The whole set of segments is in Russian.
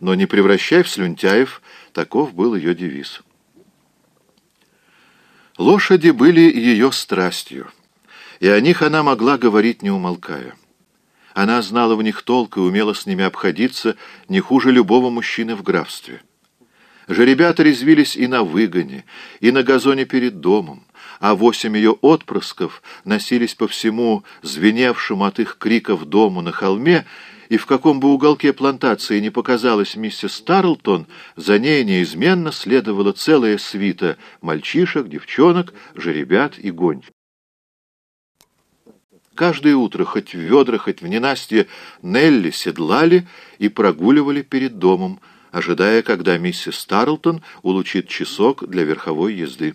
но не превращай в слюнтяев, таков был ее девиз. Лошади были ее страстью, и о них она могла говорить не умолкая. Она знала в них толк и умела с ними обходиться не хуже любого мужчины в графстве. Жеребята резвились и на выгоне, и на газоне перед домом, а восемь ее отпрысков носились по всему звеневшему от их криков дому на холме, и в каком бы уголке плантации не показалась миссис Тарлтон, за ней неизменно следовала целая свита мальчишек, девчонок, жеребят и гончих. Каждое утро, хоть в ведра, хоть в ненастье, Нелли седлали и прогуливали перед домом, ожидая, когда миссис Тарлтон улучит часок для верховой езды.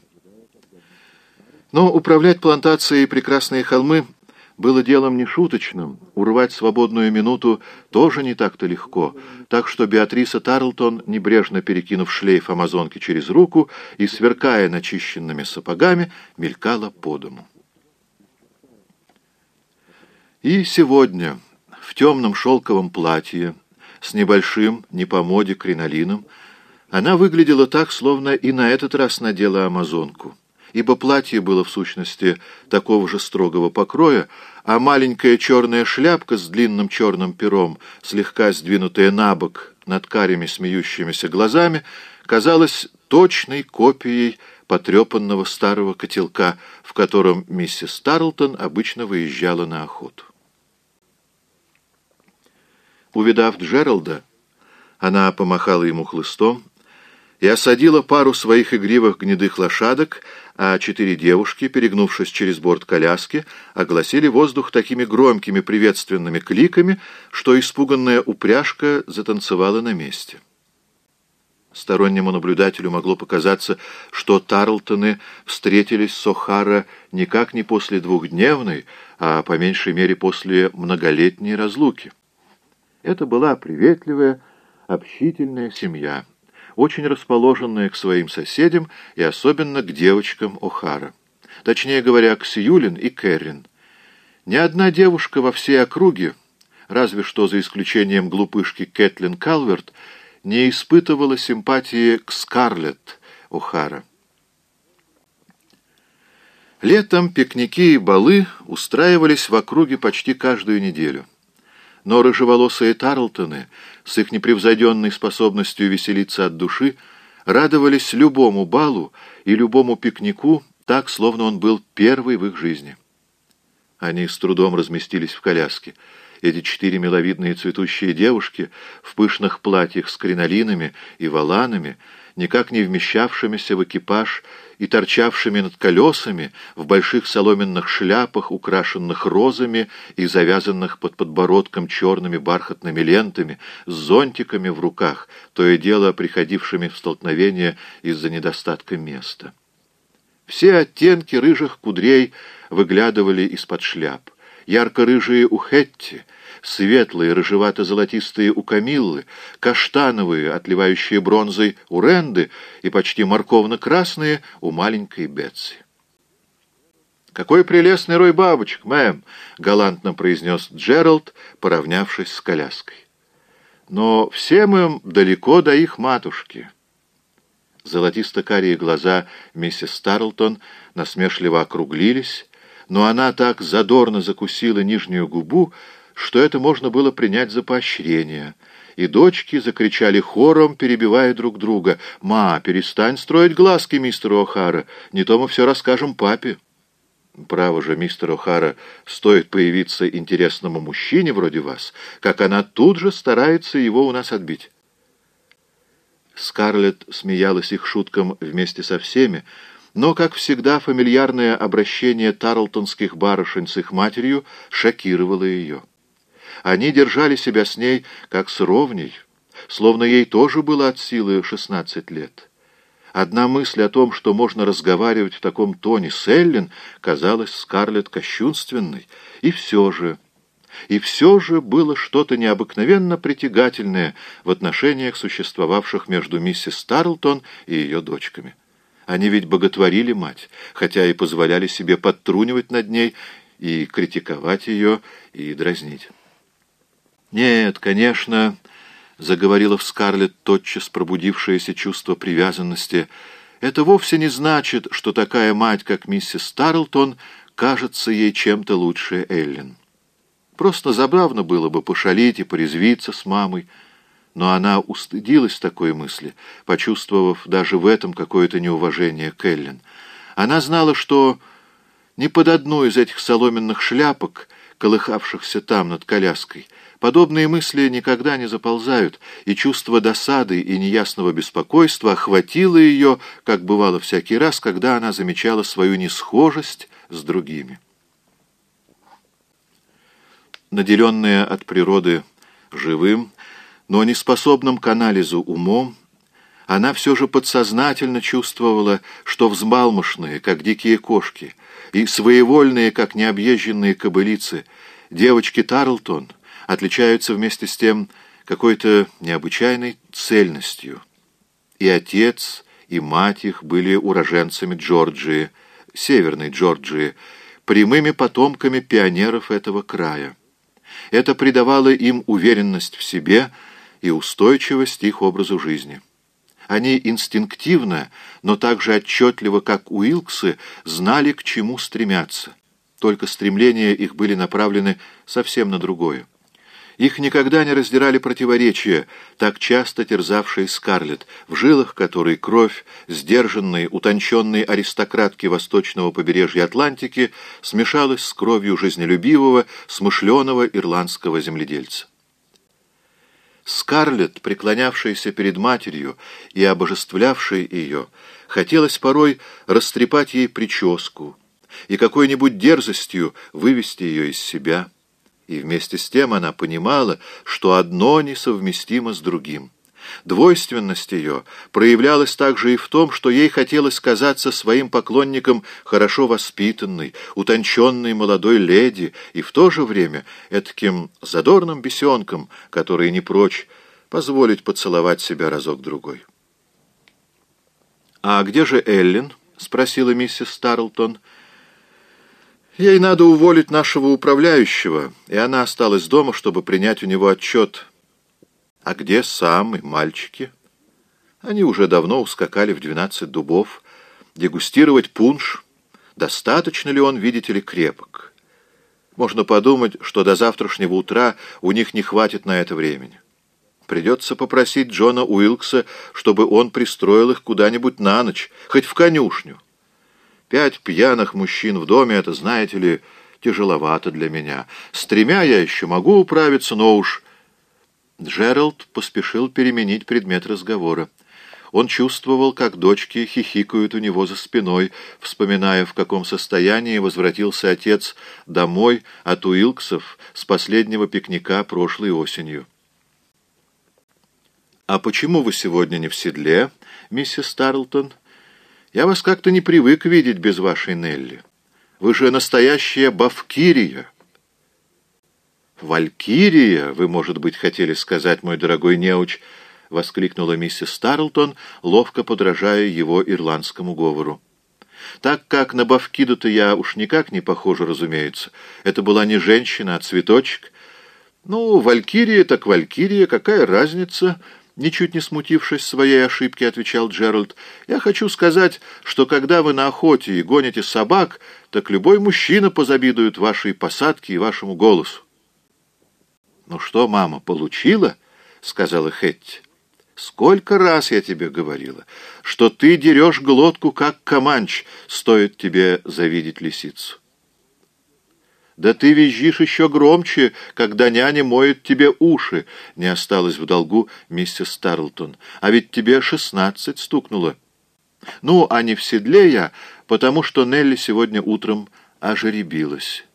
Но управлять плантацией «Прекрасные холмы» было делом нешуточным, урвать свободную минуту тоже не так-то легко, так что Беатриса Тарлтон, небрежно перекинув шлейф амазонки через руку и сверкая начищенными сапогами, мелькала по дому. И сегодня в темном шелковом платье с небольшим, не по моде, кринолином, она выглядела так, словно и на этот раз надела амазонку ибо платье было в сущности такого же строгого покроя, а маленькая черная шляпка с длинным черным пером, слегка сдвинутая на бок над карими смеющимися глазами, казалась точной копией потрепанного старого котелка, в котором миссис Тарлтон обычно выезжала на охоту. Увидав Джералда, она помахала ему хлыстом, и осадила пару своих игривых гнедых лошадок, а четыре девушки, перегнувшись через борт коляски, огласили воздух такими громкими приветственными кликами, что испуганная упряжка затанцевала на месте. Стороннему наблюдателю могло показаться, что Тарлтоны встретились с Охара никак не после двухдневной, а по меньшей мере после многолетней разлуки. Это была приветливая, общительная семья очень расположенная к своим соседям и особенно к девочкам О'Хара. Точнее говоря, к Сьюлин и Кэррин. Ни одна девушка во всей округе, разве что за исключением глупышки Кэтлин Калверт, не испытывала симпатии к Скарлетт О'Хара. Летом пикники и балы устраивались в округе почти каждую неделю. Но рыжеволосые Тарлтоны с их непревзойденной способностью веселиться от души радовались любому балу и любому пикнику так, словно он был первый в их жизни. Они с трудом разместились в коляске. Эти четыре миловидные цветущие девушки в пышных платьях с кринолинами и валанами, никак не вмещавшимися в экипаж и торчавшими над колесами, в больших соломенных шляпах, украшенных розами и завязанных под подбородком черными бархатными лентами, с зонтиками в руках, то и дело приходившими в столкновение из-за недостатка места. Все оттенки рыжих кудрей выглядывали из-под шляп. Ярко-рыжие у Хетти — светлые, рыжевато-золотистые у Камиллы, каштановые, отливающие бронзой у Ренды и почти морковно-красные у маленькой Бетси. «Какой прелестный рой бабочек, мэм!» — галантно произнес Джеральд, поравнявшись с коляской. «Но всем им далеко до их матушки». Золотисто-карие глаза миссис Старлтон насмешливо округлились, но она так задорно закусила нижнюю губу, что это можно было принять за поощрение. И дочки закричали хором, перебивая друг друга. «Ма, перестань строить глазки мистеру О'Хара, не то мы все расскажем папе». Право же, мистер О'Хара, стоит появиться интересному мужчине вроде вас, как она тут же старается его у нас отбить. Скарлетт смеялась их шуткам вместе со всеми, но, как всегда, фамильярное обращение тарлтонских барышень с их матерью шокировало ее. Они держали себя с ней как с ровней, словно ей тоже было от силы шестнадцать лет. Одна мысль о том, что можно разговаривать в таком тоне с Эллен, казалась Скарлетт кощунственной, и все же... И все же было что-то необыкновенно притягательное в отношениях, существовавших между миссис Тарлтон и ее дочками. Они ведь боготворили мать, хотя и позволяли себе подтрунивать над ней и критиковать ее и дразнить. Нет, конечно, — заговорила в Скарлетт тотчас пробудившееся чувство привязанности, — это вовсе не значит, что такая мать, как миссис Тарлтон, кажется ей чем-то лучше Эллен. Просто забавно было бы пошалить и порезвиться с мамой, но она устыдилась такой мысли, почувствовав даже в этом какое-то неуважение к Эллен. Она знала, что ни под одну из этих соломенных шляпок, колыхавшихся там над коляской, подобные мысли никогда не заползают, и чувство досады и неясного беспокойства охватило ее, как бывало всякий раз, когда она замечала свою несхожесть с другими. Наделенная от природы живым, но не способным к анализу умом, она все же подсознательно чувствовала, что взбалмошные, как дикие кошки, и своевольные, как необъезженные кобылицы, девочки Тарлтон отличаются вместе с тем какой-то необычайной цельностью. И отец, и мать их были уроженцами Джорджии, Северной Джорджии, прямыми потомками пионеров этого края. Это придавало им уверенность в себе и устойчивость их образу жизни. Они инстинктивно, но так же отчетливо, как Уилксы, знали, к чему стремятся. Только стремления их были направлены совсем на другое. Их никогда не раздирали противоречия, так часто терзавшие Скарлетт, в жилах которой кровь сдержанной, утонченной аристократки восточного побережья Атлантики смешалась с кровью жизнелюбивого, смышленого ирландского земледельца. Скарлетт, преклонявшаяся перед матерью и обожествлявшая ее, хотелось порой растрепать ей прическу и какой-нибудь дерзостью вывести ее из себя – и вместе с тем она понимала, что одно несовместимо с другим. Двойственность ее проявлялась также и в том, что ей хотелось казаться своим поклонником хорошо воспитанной, утонченной молодой леди и в то же время этаким задорным бесенком, который не прочь позволить поцеловать себя разок-другой. «А где же Эллен?» — спросила миссис Старлтон — Ей надо уволить нашего управляющего, и она осталась дома, чтобы принять у него отчет. А где сам и мальчики? Они уже давно ускакали в двенадцать дубов. Дегустировать пунш. Достаточно ли он, видите ли, крепок? Можно подумать, что до завтрашнего утра у них не хватит на это времени. Придется попросить Джона Уилкса, чтобы он пристроил их куда-нибудь на ночь, хоть в конюшню. Пять пьяных мужчин в доме — это, знаете ли, тяжеловато для меня. С тремя я еще могу управиться, но уж...» Джеральд поспешил переменить предмет разговора. Он чувствовал, как дочки хихикают у него за спиной, вспоминая, в каком состоянии возвратился отец домой от Уилксов с последнего пикника прошлой осенью. «А почему вы сегодня не в седле, миссис Тарлтон?» Я вас как-то не привык видеть без вашей Нелли. Вы же настоящая Бавкирия. Валькирия, вы, может быть, хотели сказать, мой дорогой неуч, — воскликнула миссис Старлтон, ловко подражая его ирландскому говору. Так как на Бавкиду-то я уж никак не похожа, разумеется. Это была не женщина, а цветочек. Ну, Валькирия так Валькирия, какая разница? — Ничуть не смутившись своей ошибки, отвечал Джеральд, «Я хочу сказать, что когда вы на охоте и гоните собак, так любой мужчина позавидует вашей посадке и вашему голосу». «Ну что, мама, получила?» — сказала Хетти. «Сколько раз я тебе говорила, что ты дерешь глотку, как каманч, стоит тебе завидеть лисицу». «Да ты визжишь еще громче, когда няня моет тебе уши», — не осталось в долгу миссис Старлтон. «А ведь тебе шестнадцать стукнуло». «Ну, а не в седле я, потому что Нелли сегодня утром ожеребилась».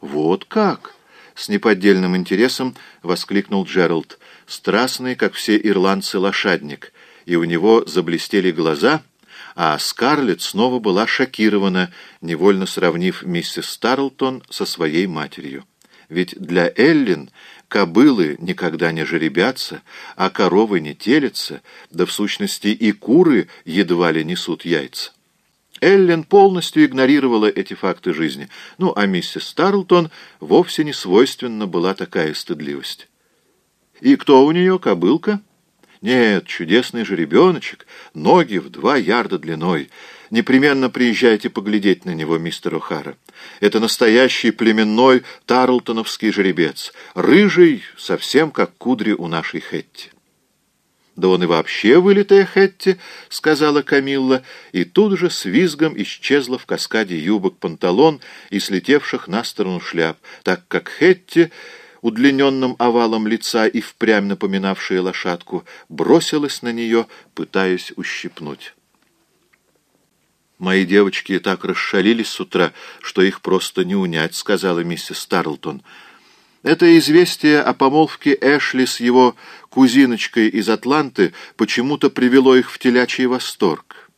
«Вот как!» — с неподдельным интересом воскликнул Джеральд, страстный, как все ирландцы, лошадник, и у него заблестели глаза — а Скарлетт снова была шокирована, невольно сравнив миссис Старлтон со своей матерью. Ведь для Эллин кобылы никогда не жеребятся, а коровы не телятся, да в сущности и куры едва ли несут яйца. Эллен полностью игнорировала эти факты жизни, ну а миссис Старлтон вовсе не свойственна была такая стыдливость. И кто у нее, кобылка? Нет, чудесный же ребеночек, ноги в два ярда длиной. Непременно приезжайте поглядеть на него, мистер О'Хара. Это настоящий племенной тарлтоновский жеребец, рыжий, совсем как кудри у нашей Хетти. «Да он и вообще вылитая Хетти», — сказала Камилла, и тут же с визгом исчезла в каскаде юбок панталон и слетевших на сторону шляп, так как Хетти, удлиненным овалом лица и впрямь напоминавшая лошадку, бросилась на нее, пытаясь ущипнуть. «Мои девочки так расшалились с утра, что их просто не унять», — сказала миссис Тарлтон. Это известие о помолвке Эшли с его кузиночкой из Атланты почему-то привело их в телячий восторг.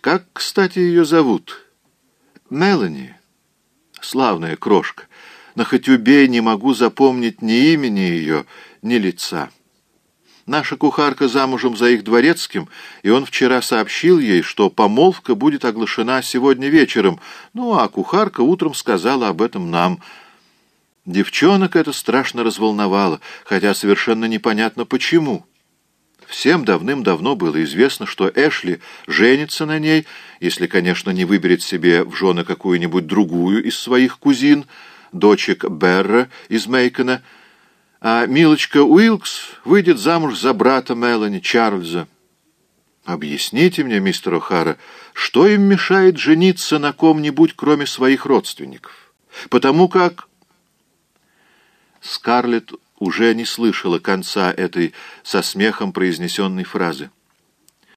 Как, кстати, ее зовут? Мелани. Славная крошка. Но хоть убей, не могу запомнить ни имени ее, ни лица. Наша кухарка замужем за их дворецким, и он вчера сообщил ей, что помолвка будет оглашена сегодня вечером, ну, а кухарка утром сказала об этом нам — Девчонок это страшно разволновало, хотя совершенно непонятно почему. Всем давным-давно было известно, что Эшли женится на ней, если, конечно, не выберет себе в жены какую-нибудь другую из своих кузин, дочек Берра из Мейкона, а Милочка Уилкс выйдет замуж за брата Мелани, Чарльза. Объясните мне, мистер О'Хара, что им мешает жениться на ком-нибудь, кроме своих родственников? Потому как... Скарлетт уже не слышала конца этой со смехом произнесенной фразы.